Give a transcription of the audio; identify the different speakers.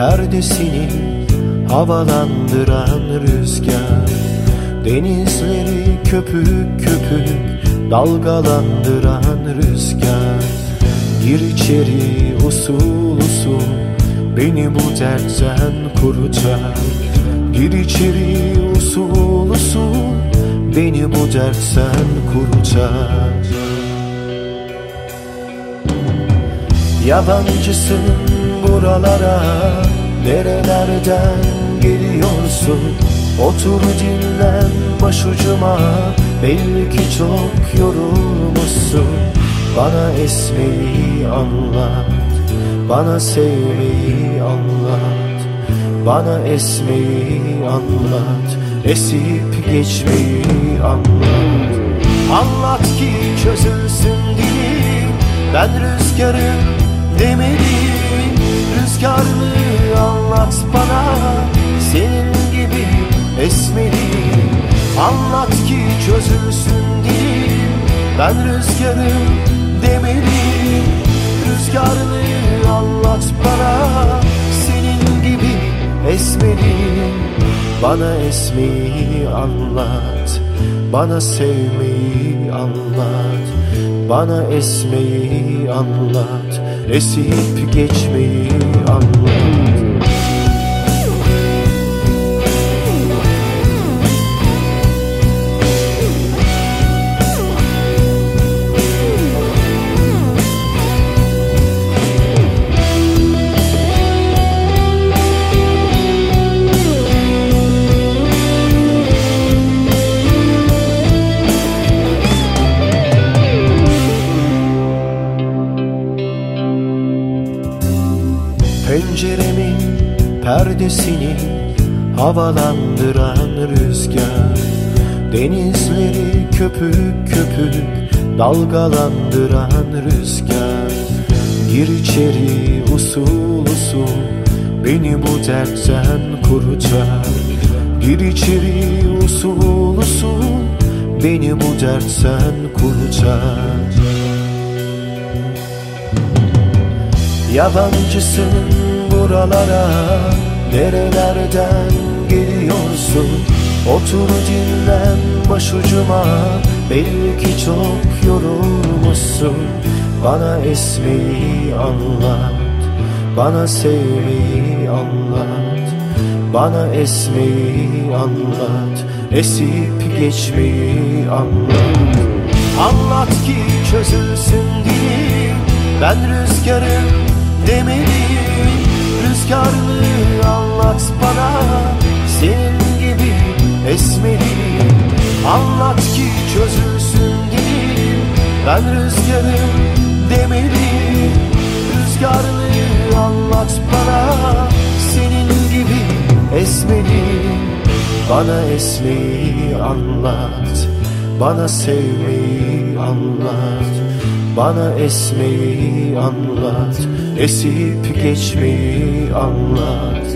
Speaker 1: perdesini havalandıran rüzgar. Denizleri köpük köpük dalgalandıran rüzgar. Gir içeri usul usul beni bu dertten kurtar. Gir içeri usul usul beni bu dertten kurtar. Yabancısın buralara Nerelerden geliyorsun? Otur dinlen başucuma Belli ki çok yorulmuşsun. Bana esmeyi anlat Bana sevmeyi anlat Bana esmeyi anlat Esip geçmeyi anlat. Anlat ki çözülsün dilim Ben rüzgarım demedim Rüzgarlı anlat bana. Senin gibi esmeli Anlat ki çözülsün dilim. Ben rüzgarım demedim Rüzgarlı anlat bana. Senin gibi esmeli Bana esmeyi anlat. Bana sevmeyi anlat. Bana esmeyi anlat Esip geçmeyi anlat Penceremin perdesini havalandıran rüzgar. Denizleri köpük köpük dalgalandıran rüzgar. Gir içeri usul usul beni bu dertten kurtar. Gir içeri usul usul beni bu dertten kurtar. Yabancısın buralara Nerelerden geliyorsun? Otur dinlen başucuma Belli ki çok yorulmuşsun. Bana esmeyi anlat Bana sevmeyi anlat Bana esmeyi anlat Esip geçmeyi anlat. Anlat ki çözülsün dilim Ben rüzgarım demedim Rüzgarlı anlat bana. Senin gibi esmeli Anlat ki çözülsün dilim. Ben rüzgarım demedim Rüzgarlı anlat bana. Senin gibi esmeli Bana esmeyi anlat Bana sevmeyi anlat bana esmeyi anlat Esip geçmeyi anlat